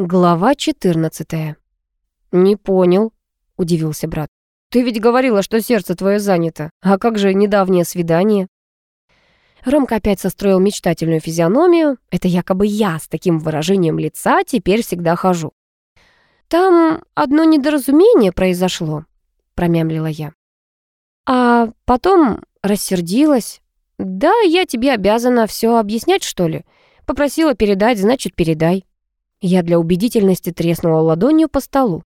Глава 14. «Не понял», — удивился брат. «Ты ведь говорила, что сердце твое занято. А как же недавнее свидание?» Ромка опять состроил мечтательную физиономию. Это якобы я с таким выражением лица теперь всегда хожу. «Там одно недоразумение произошло», — промямлила я. «А потом рассердилась. Да, я тебе обязана все объяснять, что ли? Попросила передать, значит, передай». Я для убедительности треснула ладонью по столу.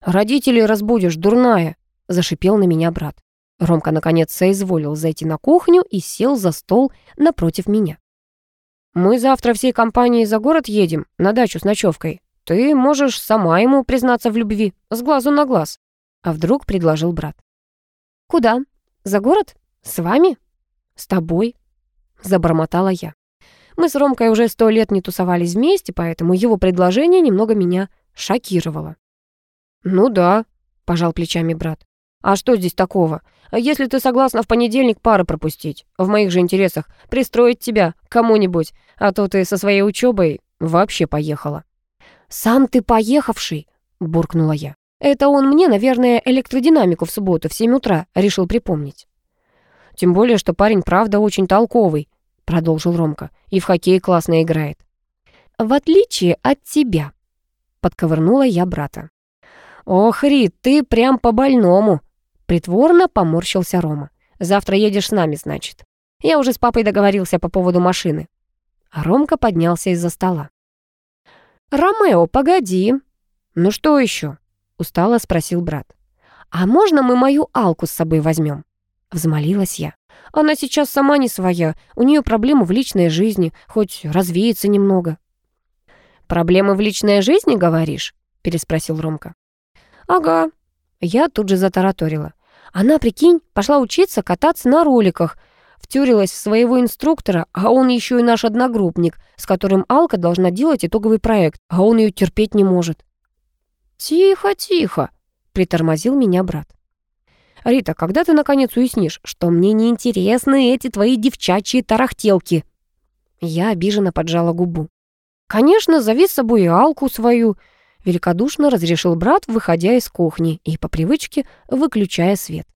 «Родителей разбудишь, дурная!» — зашипел на меня брат. Ромка, наконец, соизволил зайти на кухню и сел за стол напротив меня. «Мы завтра всей компанией за город едем, на дачу с ночевкой. Ты можешь сама ему признаться в любви, с глазу на глаз». А вдруг предложил брат. «Куда? За город? С вами? С тобой?» Забормотала я. Мы с Ромкой уже сто лет не тусовались вместе, поэтому его предложение немного меня шокировало. «Ну да», — пожал плечами брат. «А что здесь такого? Если ты согласна в понедельник пары пропустить, в моих же интересах пристроить тебя кому-нибудь, а то ты со своей учебой вообще поехала». «Сам ты поехавший», — буркнула я. «Это он мне, наверное, электродинамику в субботу в семь утра решил припомнить». «Тем более, что парень правда очень толковый», продолжил Ромка, и в хоккей классно играет. В отличие от тебя, подковырнула я брата. Ох, Рит, ты прям по-больному, притворно поморщился Рома. Завтра едешь с нами, значит. Я уже с папой договорился по поводу машины. Ромка поднялся из-за стола. «Ромео, погоди!» «Ну что еще?» — устало спросил брат. «А можно мы мою Алку с собой возьмем?» Взмолилась я. Она сейчас сама не своя, у нее проблемы в личной жизни, хоть развеется немного». «Проблемы в личной жизни, говоришь?» — переспросил Ромка. «Ага». Я тут же затараторила. Она, прикинь, пошла учиться кататься на роликах, втюрилась в своего инструктора, а он еще и наш одногруппник, с которым Алка должна делать итоговый проект, а он ее терпеть не может. «Тихо, тихо», — притормозил меня брат. «Рита, когда ты наконец уяснишь, что мне не интересны эти твои девчачьи тарахтелки?» Я обиженно поджала губу. «Конечно, зови с собой и Алку свою», — великодушно разрешил брат, выходя из кухни и по привычке выключая свет.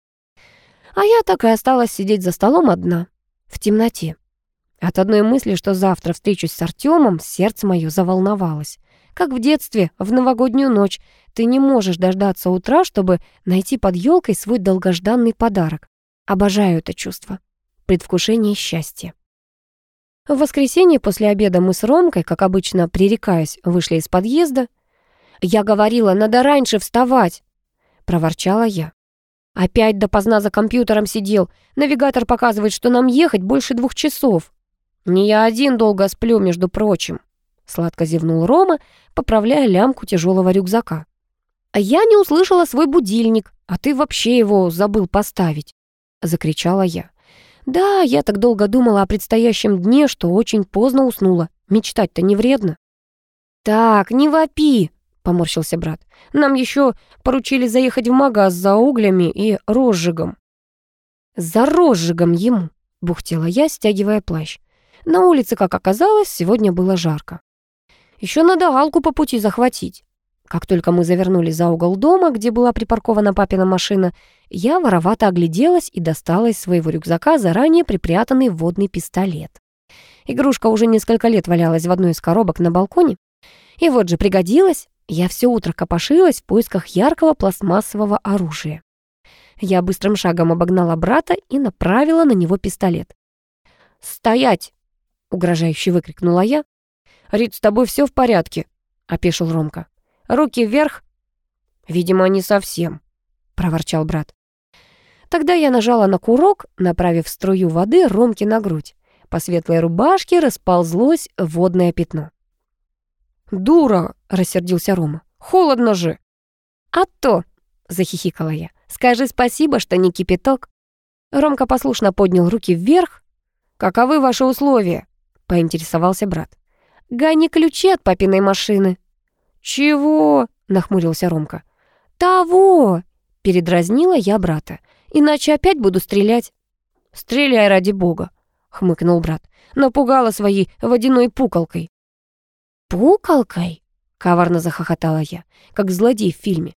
А я так и осталась сидеть за столом одна, в темноте. От одной мысли, что завтра встречусь с Артемом, сердце мое заволновалось. Как в детстве, в новогоднюю ночь, ты не можешь дождаться утра, чтобы найти под елкой свой долгожданный подарок. Обожаю это чувство. Предвкушение счастья. В воскресенье после обеда мы с Ромкой, как обычно, пререкаясь, вышли из подъезда. «Я говорила, надо раньше вставать!» — проворчала я. «Опять допоздна за компьютером сидел. Навигатор показывает, что нам ехать больше двух часов. Не я один долго сплю, между прочим». Сладко зевнул Рома, поправляя лямку тяжелого рюкзака. «А я не услышала свой будильник, а ты вообще его забыл поставить», — закричала я. «Да, я так долго думала о предстоящем дне, что очень поздно уснула. Мечтать-то не вредно». «Так, не вопи», — поморщился брат. «Нам еще поручили заехать в магаз за углями и розжигом». «За розжигом ему», — бухтела я, стягивая плащ. На улице, как оказалось, сегодня было жарко. Еще надо Алку по пути захватить. Как только мы завернули за угол дома, где была припаркована папина машина, я воровато огляделась и достала из своего рюкзака заранее припрятанный водный пистолет. Игрушка уже несколько лет валялась в одной из коробок на балконе. И вот же пригодилась. Я все утро копошилась в поисках яркого пластмассового оружия. Я быстрым шагом обогнала брата и направила на него пистолет. «Стоять!» — угрожающе выкрикнула я, «Рит, с тобой все в порядке?» — опешил Ромка. «Руки вверх?» «Видимо, не совсем», — проворчал брат. Тогда я нажала на курок, направив струю воды Ромке на грудь. По светлой рубашке расползлось водное пятно. «Дура!» — рассердился Рома. «Холодно же!» «А то!» — захихикала я. «Скажи спасибо, что не кипяток». Ромка послушно поднял руки вверх. «Каковы ваши условия?» — поинтересовался брат. Гони ключи от папиной машины». «Чего?» — нахмурился Ромка. «Того!» — передразнила я брата. «Иначе опять буду стрелять». «Стреляй ради бога!» — хмыкнул брат. Напугала своей водяной пукалкой. «Пукалкой?» Коварно захохотала я, как злодей в фильме.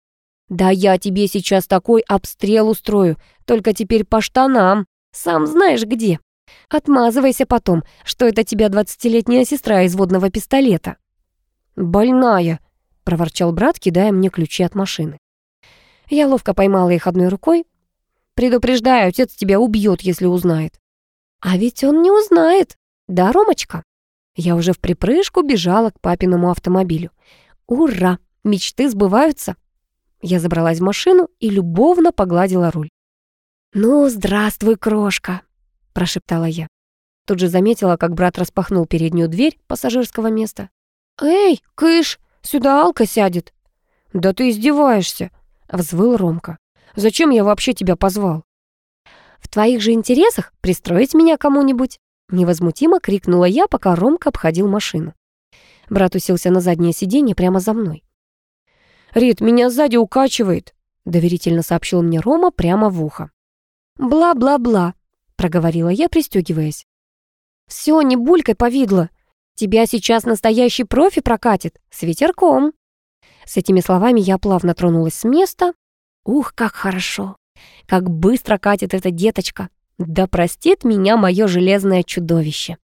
«Да я тебе сейчас такой обстрел устрою, только теперь по штанам, сам знаешь где. Отмазывайся потом, что это тебя двадцатилетняя сестра из водного пистолета». «Больная», — проворчал брат, кидая мне ключи от машины. Я ловко поймала их одной рукой. «Предупреждаю, отец тебя убьет, если узнает». «А ведь он не узнает, да, Ромочка?» Я уже в припрыжку бежала к папиному автомобилю. «Ура! Мечты сбываются!» Я забралась в машину и любовно погладила руль. «Ну, здравствуй, крошка!» — прошептала я. Тут же заметила, как брат распахнул переднюю дверь пассажирского места. «Эй, кыш, сюда Алка сядет!» «Да ты издеваешься!» — взвыл Ромка. «Зачем я вообще тебя позвал?» «В твоих же интересах пристроить меня кому-нибудь!» Невозмутимо крикнула я, пока Ромка обходил машину. Брат уселся на заднее сиденье прямо за мной. «Рит, меня сзади укачивает», — доверительно сообщил мне Рома прямо в ухо. «Бла-бла-бла», — проговорила я, пристегиваясь. «Все, не булькай, повидло. Тебя сейчас настоящий профи прокатит, с ветерком». С этими словами я плавно тронулась с места. Ух, как хорошо! Как быстро катит эта деточка! Да простит меня мое железное чудовище.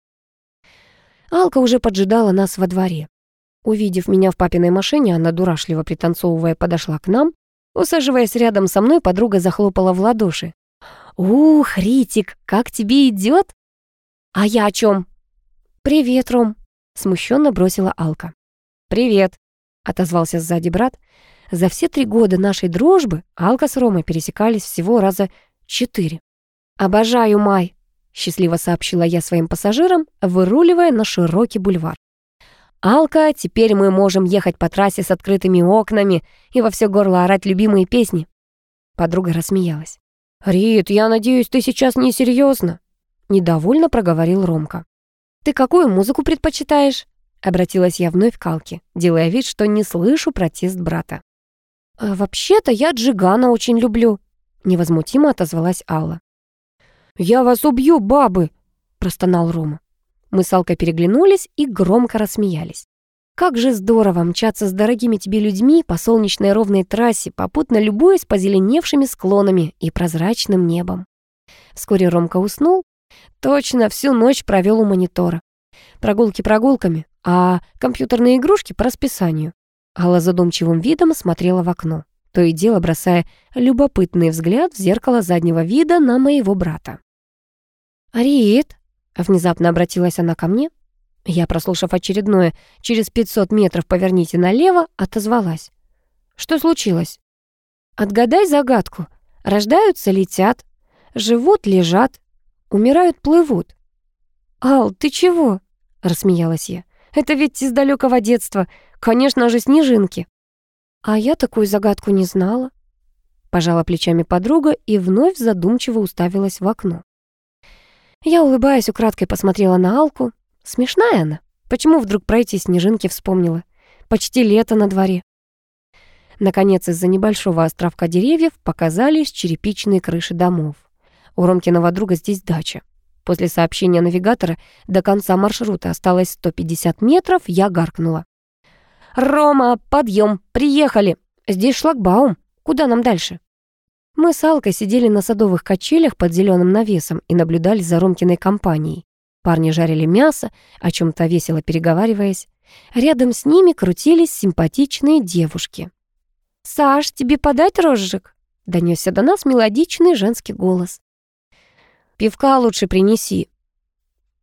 Алка уже поджидала нас во дворе. Увидев меня в папиной машине, она, дурашливо пританцовывая, подошла к нам. Усаживаясь рядом со мной, подруга захлопала в ладоши. «Ух, Ритик, как тебе идет?» «А я о чем? «Привет, Ром», — смущенно бросила Алка. «Привет», — отозвался сзади брат. За все три года нашей дружбы Алка с Ромой пересекались всего раза четыре. «Обожаю май», — счастливо сообщила я своим пассажирам, выруливая на широкий бульвар. «Алка, теперь мы можем ехать по трассе с открытыми окнами и во все горло орать любимые песни». Подруга рассмеялась. «Рит, я надеюсь, ты сейчас не серьезно? Недовольно проговорил Ромка. «Ты какую музыку предпочитаешь?» Обратилась я вновь к Алке, делая вид, что не слышу протест брата. «А «Вообще-то я Джигана очень люблю», — невозмутимо отозвалась Алла. «Я вас убью, бабы!» — простонал Рома. Мы с Алкой переглянулись и громко рассмеялись. Как же здорово мчаться с дорогими тебе людьми по солнечной ровной трассе, попутно любуясь позеленевшими склонами и прозрачным небом. Вскоре Ромка уснул. Точно, всю ночь провел у монитора. Прогулки прогулками, а компьютерные игрушки по расписанию. Алла задумчивым видом смотрела в окно, то и дело бросая любопытный взгляд в зеркало заднего вида на моего брата. «Рит!» — внезапно обратилась она ко мне. Я, прослушав очередное «через 500 метров поверните налево», отозвалась. «Что случилось?» «Отгадай загадку. Рождаются — летят, живут — лежат, умирают — плывут». «Ал, ты чего?» — рассмеялась я. «Это ведь из далекого детства. Конечно же, снежинки». «А я такую загадку не знала». Пожала плечами подруга и вновь задумчиво уставилась в окно. Я, улыбаясь, украдкой посмотрела на Алку. Смешная она. Почему вдруг про эти снежинки вспомнила? Почти лето на дворе. Наконец, из-за небольшого островка деревьев показались черепичные крыши домов. У Ромкиного друга здесь дача. После сообщения навигатора до конца маршрута осталось 150 метров, я гаркнула. «Рома, подъем, приехали! Здесь шлагбаум. Куда нам дальше?» Мы с Алкой сидели на садовых качелях под зеленым навесом и наблюдали за Ромкиной компанией. Парни жарили мясо, о чем то весело переговариваясь. Рядом с ними крутились симпатичные девушки. «Саш, тебе подать розжиг?» — донесся до нас мелодичный женский голос. «Пивка лучше принеси».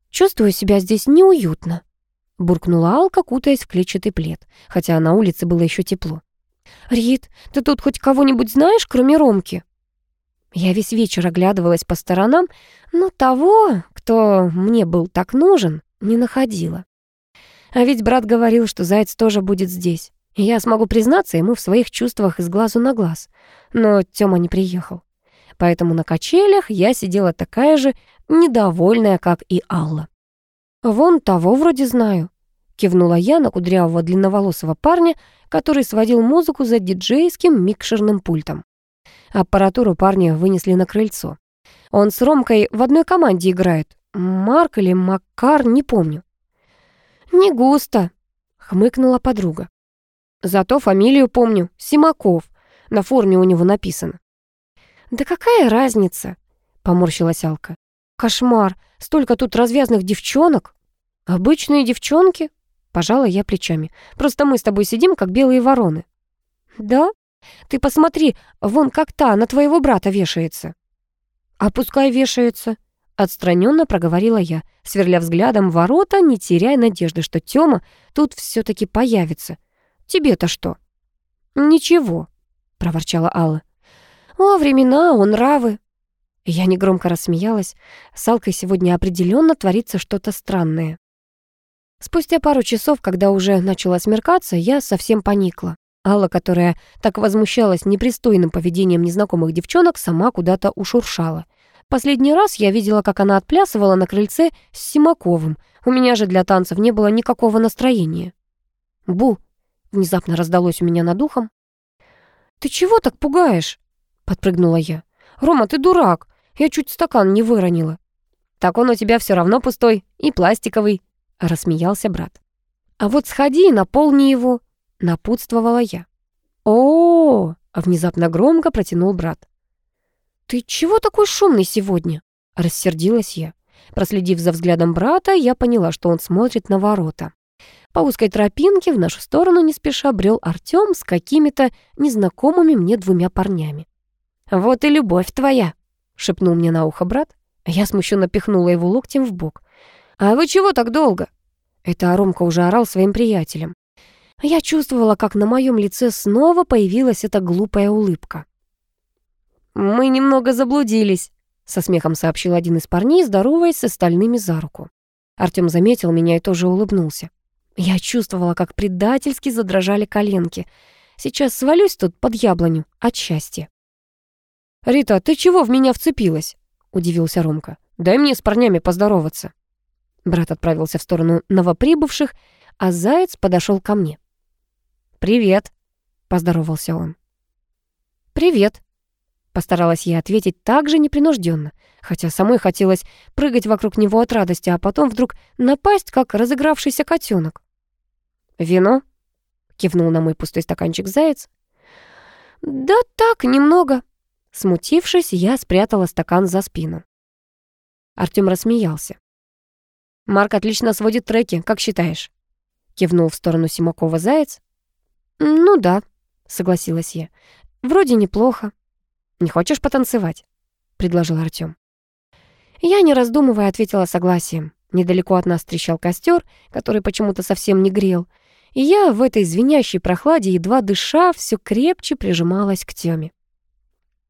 «Чувствую себя здесь неуютно», — буркнула Алка, кутаясь в клетчатый плед, хотя на улице было еще тепло. «Рит, ты тут хоть кого-нибудь знаешь, кроме Ромки?» Я весь вечер оглядывалась по сторонам, но того, кто мне был так нужен, не находила. А ведь брат говорил, что Заяц тоже будет здесь. Я смогу признаться ему в своих чувствах из глазу на глаз. Но Тёма не приехал. Поэтому на качелях я сидела такая же недовольная, как и Алла. «Вон того вроде знаю», — кивнула я на кудрявого длинноволосого парня, который сводил музыку за диджейским микшерным пультом. Аппаратуру парня вынесли на крыльцо. Он с Ромкой в одной команде играет. Марк или Макар, не помню. «Не густо», — хмыкнула подруга. Зато фамилию помню. Симаков. На форме у него написано. «Да какая разница?» — поморщилась Алка. «Кошмар! Столько тут развязных девчонок!» «Обычные девчонки?» — пожала я плечами. «Просто мы с тобой сидим, как белые вороны». «Да? Ты посмотри, вон как та на твоего брата вешается». «А пускай вешается», — отстраненно проговорила я, сверля взглядом ворота, не теряя надежды, что Тёма тут все таки появится. «Тебе-то что?» «Ничего», — проворчала Алла. «О, времена, он нравы». Я негромко рассмеялась. С Алкой сегодня определенно творится что-то странное. Спустя пару часов, когда уже начала смеркаться, я совсем поникла. Алла, которая так возмущалась непристойным поведением незнакомых девчонок, сама куда-то ушуршала. Последний раз я видела, как она отплясывала на крыльце с Симаковым. У меня же для танцев не было никакого настроения. «Бу!» — внезапно раздалось у меня над ухом. «Ты чего так пугаешь?» — подпрыгнула я. «Рома, ты дурак! Я чуть стакан не выронила». «Так он у тебя все равно пустой и пластиковый», — рассмеялся брат. «А вот сходи и наполни его», — напутствовала я. о, -о, внезапно громко протянул брат. «Ты чего такой шумный сегодня?» — рассердилась я. Проследив за взглядом брата, я поняла, что он смотрит на ворота. По узкой тропинке в нашу сторону не спеша брел Артём с какими-то незнакомыми мне двумя парнями. «Вот и любовь твоя», — шепнул мне на ухо брат. Я смущенно пихнула его локтем в бок. «А вы чего так долго?» Это Ромка уже орал своим приятелям. Я чувствовала, как на моем лице снова появилась эта глупая улыбка. «Мы немного заблудились», — со смехом сообщил один из парней, здороваясь с остальными за руку. Артём заметил меня и тоже улыбнулся. Я чувствовала, как предательски задрожали коленки. Сейчас свалюсь тут под яблоню от счастья. «Рита, ты чего в меня вцепилась?» — удивился Ромка. «Дай мне с парнями поздороваться». Брат отправился в сторону новоприбывших, а Заяц подошел ко мне. «Привет», — поздоровался он. «Привет», — постаралась я ответить так же непринужденно, хотя самой хотелось прыгать вокруг него от радости, а потом вдруг напасть, как разыгравшийся котенок. «Вино?» — кивнул на мой пустой стаканчик Заяц. «Да так, немного», Смутившись, я спрятала стакан за спину. Артём рассмеялся. «Марк отлично сводит треки, как считаешь?» Кивнул в сторону Симакова заяц. «Ну да», — согласилась я. «Вроде неплохо». «Не хочешь потанцевать?» — предложил Артём. Я, не раздумывая, ответила согласием. Недалеко от нас трещал костер, который почему-то совсем не грел, и я в этой звенящей прохладе, едва дыша, все крепче прижималась к Тёме.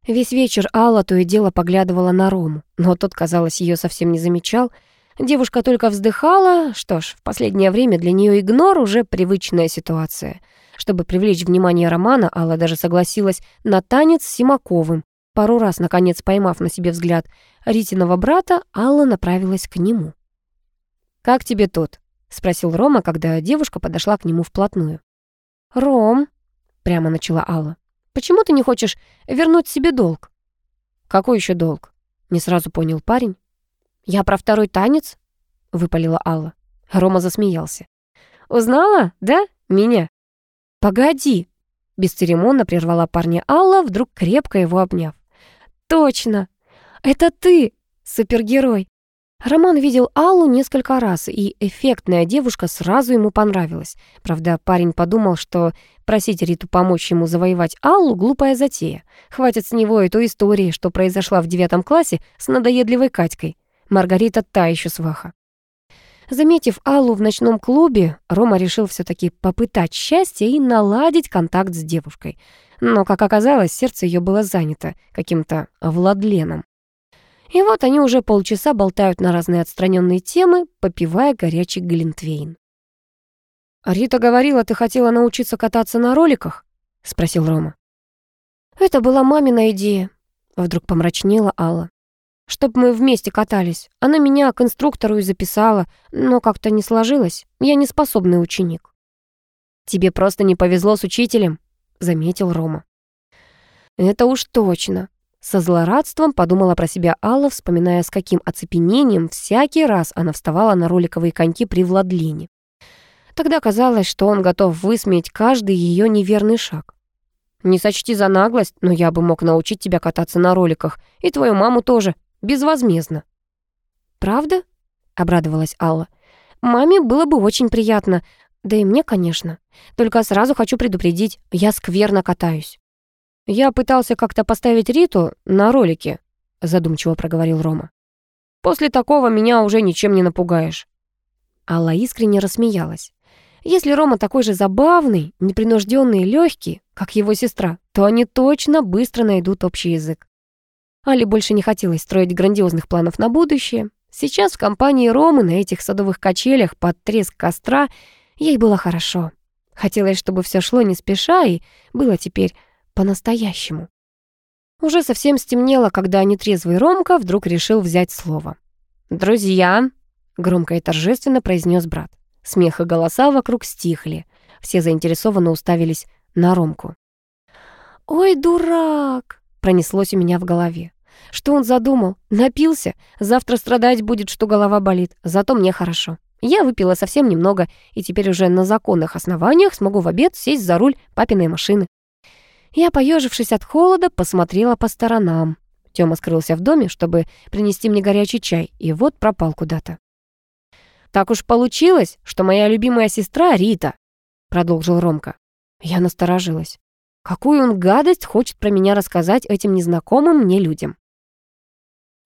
Весь вечер Алла то и дело поглядывала на Рому, но тот, казалось, ее совсем не замечал. Девушка только вздыхала. Что ж, в последнее время для нее игнор уже привычная ситуация. Чтобы привлечь внимание Романа, Алла даже согласилась на танец с Симаковым. Пару раз, наконец, поймав на себе взгляд Ритиного брата, Алла направилась к нему. «Как тебе тут?» — спросил Рома, когда девушка подошла к нему вплотную. «Ром», — прямо начала Алла. Почему ты не хочешь вернуть себе долг?» «Какой еще долг?» — не сразу понял парень. «Я про второй танец?» — выпалила Алла. Рома засмеялся. «Узнала, да, меня?» «Погоди!» — бесцеремонно прервала парня Алла, вдруг крепко его обняв. «Точно! Это ты, супергерой! Роман видел Аллу несколько раз, и эффектная девушка сразу ему понравилась. Правда, парень подумал, что просить Риту помочь ему завоевать Аллу — глупая затея. Хватит с него и той истории, что произошла в девятом классе с надоедливой Катькой. Маргарита та еще сваха. Заметив Аллу в ночном клубе, Рома решил все таки попытать счастье и наладить контакт с девушкой. Но, как оказалось, сердце ее было занято каким-то Владленом. И вот они уже полчаса болтают на разные отстраненные темы, попивая горячий глинтвейн. «Рита говорила, ты хотела научиться кататься на роликах?» — спросил Рома. «Это была мамина идея», — вдруг помрачнела Алла. «Чтоб мы вместе катались. Она меня к инструктору и записала, но как-то не сложилось. Я не способный ученик». «Тебе просто не повезло с учителем», — заметил Рома. «Это уж точно», со злорадством подумала про себя Алла, вспоминая, с каким оцепенением всякий раз она вставала на роликовые коньки при Владлене. Тогда казалось, что он готов высмеять каждый ее неверный шаг. «Не сочти за наглость, но я бы мог научить тебя кататься на роликах, и твою маму тоже, безвозмездно». «Правда?» — обрадовалась Алла. «Маме было бы очень приятно, да и мне, конечно. Только сразу хочу предупредить, я скверно катаюсь». «Я пытался как-то поставить Риту на ролике», — задумчиво проговорил Рома. «После такого меня уже ничем не напугаешь». Алла искренне рассмеялась. Если Рома такой же забавный, непринужденный и легкий, как его сестра, то они точно быстро найдут общий язык. Али больше не хотелось строить грандиозных планов на будущее. Сейчас в компании Ромы на этих садовых качелях под треск костра ей было хорошо. Хотелось, чтобы все шло не спеша и было теперь по-настоящему. Уже совсем стемнело, когда нетрезвый Ромка вдруг решил взять слово. «Друзья!» — громко и торжественно произнес брат. Смех и голоса вокруг стихли. Все заинтересованно уставились на Ромку. «Ой, дурак!» — пронеслось у меня в голове. Что он задумал? Напился? Завтра страдать будет, что голова болит. Зато мне хорошо. Я выпила совсем немного, и теперь уже на законных основаниях смогу в обед сесть за руль папиной машины. Я, поежившись от холода, посмотрела по сторонам. Тёма скрылся в доме, чтобы принести мне горячий чай, и вот пропал куда-то. «Так уж получилось, что моя любимая сестра Рита», — продолжил Ромка. Я насторожилась. Какую он гадость хочет про меня рассказать этим незнакомым мне людям?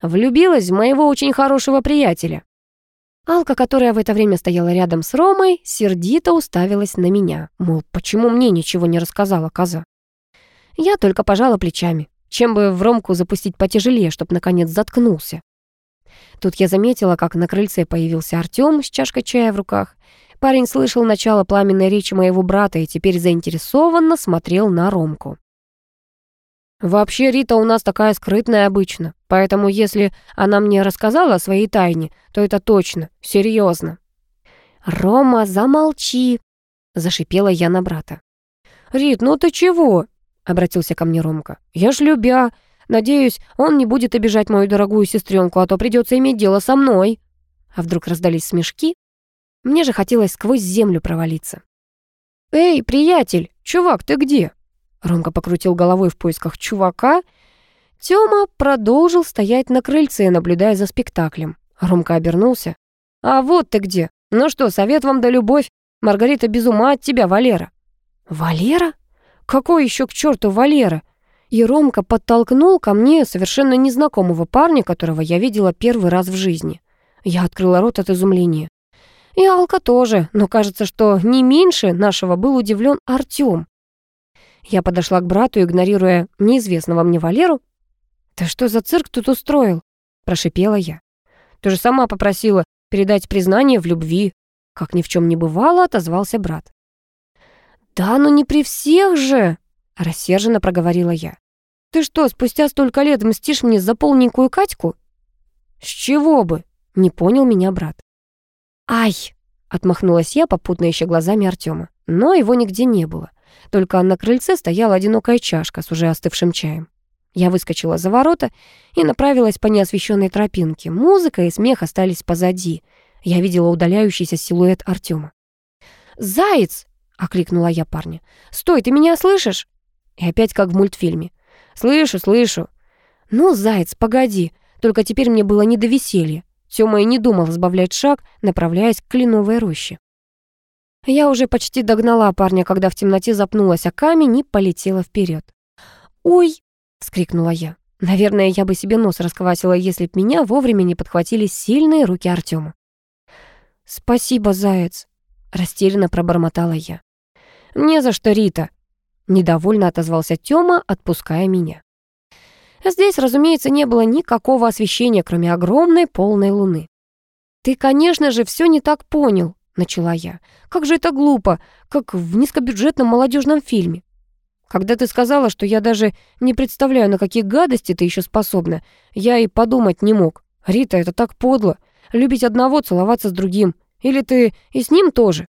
Влюбилась в моего очень хорошего приятеля. Алка, которая в это время стояла рядом с Ромой, сердито уставилась на меня. Мол, почему мне ничего не рассказала коза? Я только пожала плечами. Чем бы в Ромку запустить потяжелее, чтоб наконец заткнулся? Тут я заметила, как на крыльце появился Артём с чашкой чая в руках. Парень слышал начало пламенной речи моего брата и теперь заинтересованно смотрел на Ромку. «Вообще Рита у нас такая скрытная обычно, поэтому если она мне рассказала о своей тайне, то это точно, серьезно. «Рома, замолчи!» — зашипела я на брата. «Рит, ну ты чего?» — обратился ко мне Ромка. «Я ж любя, Надеюсь, он не будет обижать мою дорогую сестренку, а то придется иметь дело со мной». А вдруг раздались смешки? Мне же хотелось сквозь землю провалиться. «Эй, приятель, чувак, ты где?» Ромка покрутил головой в поисках чувака. Тёма продолжил стоять на крыльце, наблюдая за спектаклем. Ромка обернулся. «А вот ты где! Ну что, совет вам да любовь. Маргарита без ума от тебя, Валера». «Валера? Какой еще к черту Валера? и Ромка подтолкнул ко мне совершенно незнакомого парня, которого я видела первый раз в жизни. Я открыла рот от изумления. И Алка тоже, но кажется, что не меньше нашего был удивлен Артём. Я подошла к брату, игнорируя неизвестного мне Валеру. «Ты что за цирк тут устроил?» – прошипела я. «Ты же сама попросила передать признание в любви». Как ни в чем не бывало, отозвался брат. «Да, но не при всех же!» Рассерженно проговорила я. «Ты что, спустя столько лет мстишь мне за полненькую Катьку?» «С чего бы?» — не понял меня брат. «Ай!» — отмахнулась я, попутно ища глазами Артема. Но его нигде не было. Только на крыльце стояла одинокая чашка с уже остывшим чаем. Я выскочила за ворота и направилась по неосвещенной тропинке. Музыка и смех остались позади. Я видела удаляющийся силуэт Артема. «Заяц!» — окликнула я парня. «Стой, ты меня слышишь?» И опять как в мультфильме. «Слышу, слышу». «Ну, заяц, погоди. Только теперь мне было не до веселья». Тёма и не думал сбавлять шаг, направляясь к кленовой роще. Я уже почти догнала парня, когда в темноте запнулась о камень и полетела вперед. «Ой!» — вскрикнула я. Наверное, я бы себе нос расквасила, если б меня вовремя не подхватили сильные руки Артема. «Спасибо, заяц», — растерянно пробормотала я. «Не за что, Рита», Недовольно отозвался Тёма, отпуская меня. Здесь, разумеется, не было никакого освещения, кроме огромной полной луны. «Ты, конечно же, все не так понял», — начала я. «Как же это глупо, как в низкобюджетном молодежном фильме. Когда ты сказала, что я даже не представляю, на какие гадости ты еще способна, я и подумать не мог. Рита, это так подло. Любить одного, целоваться с другим. Или ты и с ним тоже?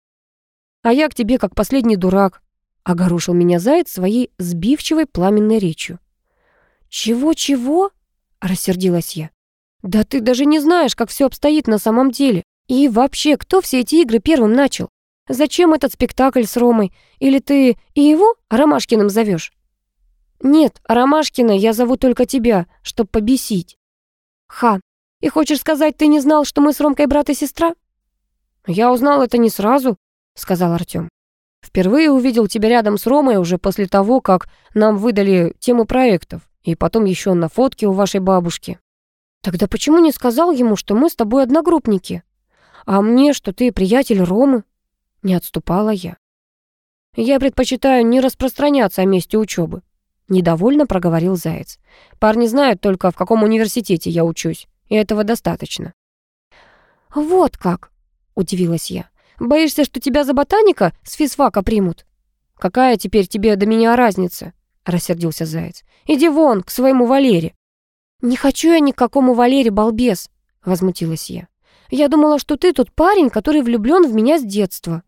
А я к тебе как последний дурак, Огорошил меня заяц своей сбивчивой пламенной речью. «Чего-чего?» — рассердилась я. «Да ты даже не знаешь, как все обстоит на самом деле. И вообще, кто все эти игры первым начал? Зачем этот спектакль с Ромой? Или ты и его Ромашкиным зовешь? Нет, Ромашкина я зову только тебя, чтоб побесить. Ха, и хочешь сказать, ты не знал, что мы с Ромкой брат и сестра? Я узнал это не сразу, сказал Артём. Впервые увидел тебя рядом с Ромой уже после того, как нам выдали темы проектов, и потом еще на фотке у вашей бабушки. Тогда почему не сказал ему, что мы с тобой одногруппники? А мне, что ты приятель Ромы? Не отступала я. Я предпочитаю не распространяться о месте учебы. Недовольно проговорил Заяц. Парни знают только, в каком университете я учусь, и этого достаточно. Вот как, удивилась я. Боишься, что тебя за ботаника с физфака примут? Какая теперь тебе до меня разница? рассердился Заяц. Иди вон, к своему Валере. Не хочу я ни к какому Валере, балбес, возмутилась я. Я думала, что ты тот парень, который влюблён в меня с детства.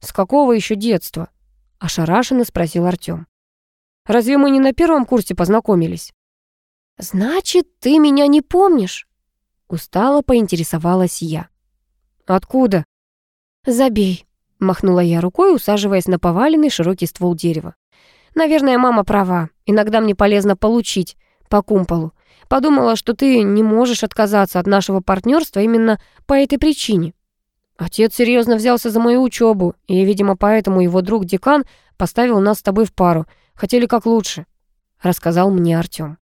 «С какого еще детства?» — ошарашенно спросил Артём. «Разве мы не на первом курсе познакомились?» «Значит, ты меня не помнишь?» Устало поинтересовалась я. «Откуда?» «Забей», — махнула я рукой, усаживаясь на поваленный широкий ствол дерева. «Наверное, мама права. Иногда мне полезно получить по кумполу. Подумала, что ты не можешь отказаться от нашего партнерства именно по этой причине. Отец серьезно взялся за мою учебу, и, видимо, поэтому его друг-декан поставил нас с тобой в пару. Хотели как лучше», — рассказал мне Артём.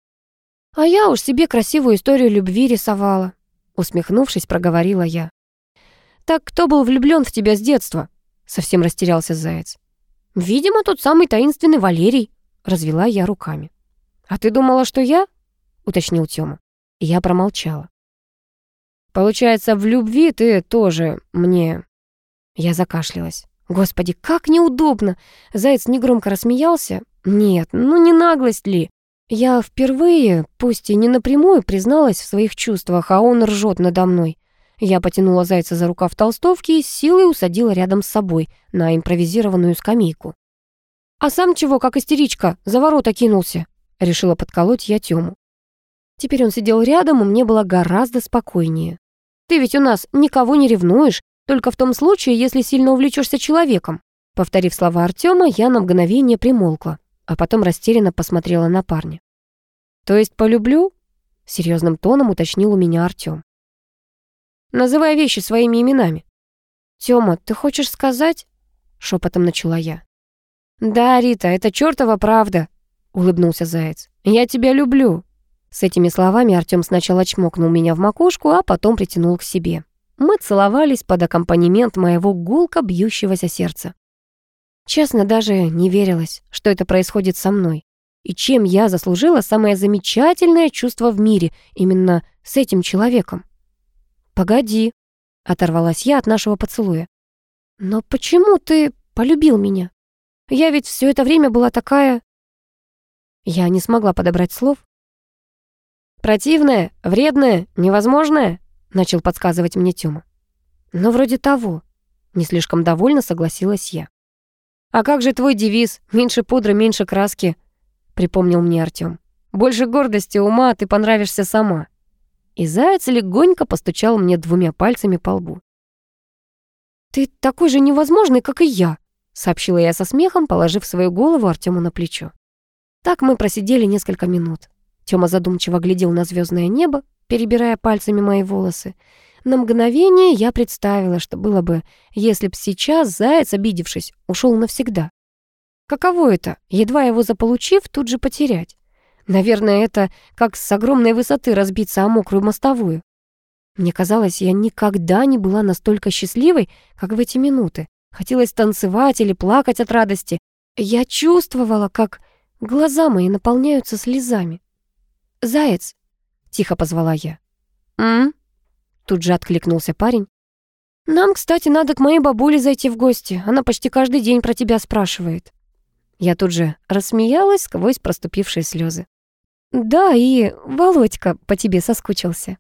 «А я уж себе красивую историю любви рисовала», — усмехнувшись, проговорила я. «Так кто был влюблён в тебя с детства?» — совсем растерялся Заяц. «Видимо, тот самый таинственный Валерий», — развела я руками. «А ты думала, что я?» — уточнил Тёма. Я промолчала. Получается, в любви ты тоже мне...» Я закашлялась. «Господи, как неудобно!» Заяц негромко рассмеялся. «Нет, ну не наглость ли?» Я впервые, пусть и не напрямую, призналась в своих чувствах, а он ржет надо мной. Я потянула Зайца за рукав толстовки и с силой усадила рядом с собой на импровизированную скамейку. «А сам чего, как истеричка, за ворота кинулся?» Решила подколоть я Тёму. Теперь он сидел рядом, и мне было гораздо спокойнее. Ты ведь у нас никого не ревнуешь, только в том случае, если сильно увлечешься человеком». Повторив слова Артема, я на мгновение примолкла, а потом растерянно посмотрела на парня. «То есть полюблю?» — серьезным тоном уточнил у меня Артем. «Называй вещи своими именами». «Тёма, ты хочешь сказать?» — шепотом начала я. «Да, Рита, это чертова правда», — улыбнулся Заяц. «Я тебя люблю». С этими словами Артём сначала чмокнул меня в макушку, а потом притянул к себе. Мы целовались под аккомпанемент моего гулко бьющегося сердца. Честно, даже не верилось, что это происходит со мной. И чем я заслужила самое замечательное чувство в мире именно с этим человеком? «Погоди», — оторвалась я от нашего поцелуя. «Но почему ты полюбил меня? Я ведь все это время была такая...» Я не смогла подобрать слов, «Противное, вредное, невозможное?» — начал подсказывать мне Тёма. «Но вроде того». Не слишком довольно согласилась я. «А как же твой девиз «меньше пудры, меньше краски»?» — припомнил мне Артём. «Больше гордости, ума, ты понравишься сама». И заяц легонько постучал мне двумя пальцами по лбу. «Ты такой же невозможный, как и я», — сообщила я со смехом, положив свою голову Артёму на плечо. Так мы просидели несколько минут. Тёма задумчиво глядел на звездное небо, перебирая пальцами мои волосы. На мгновение я представила, что было бы, если б сейчас заяц, обидевшись, ушел навсегда. Каково это, едва его заполучив, тут же потерять? Наверное, это как с огромной высоты разбиться о мокрую мостовую. Мне казалось, я никогда не была настолько счастливой, как в эти минуты. Хотелось танцевать или плакать от радости. Я чувствовала, как глаза мои наполняются слезами. «Заяц!» — тихо позвала я. «М?» — тут же откликнулся парень. «Нам, кстати, надо к моей бабуле зайти в гости. Она почти каждый день про тебя спрашивает». Я тут же рассмеялась сквозь проступившие слезы. «Да, и Володька по тебе соскучился».